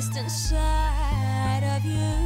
eastern side of you.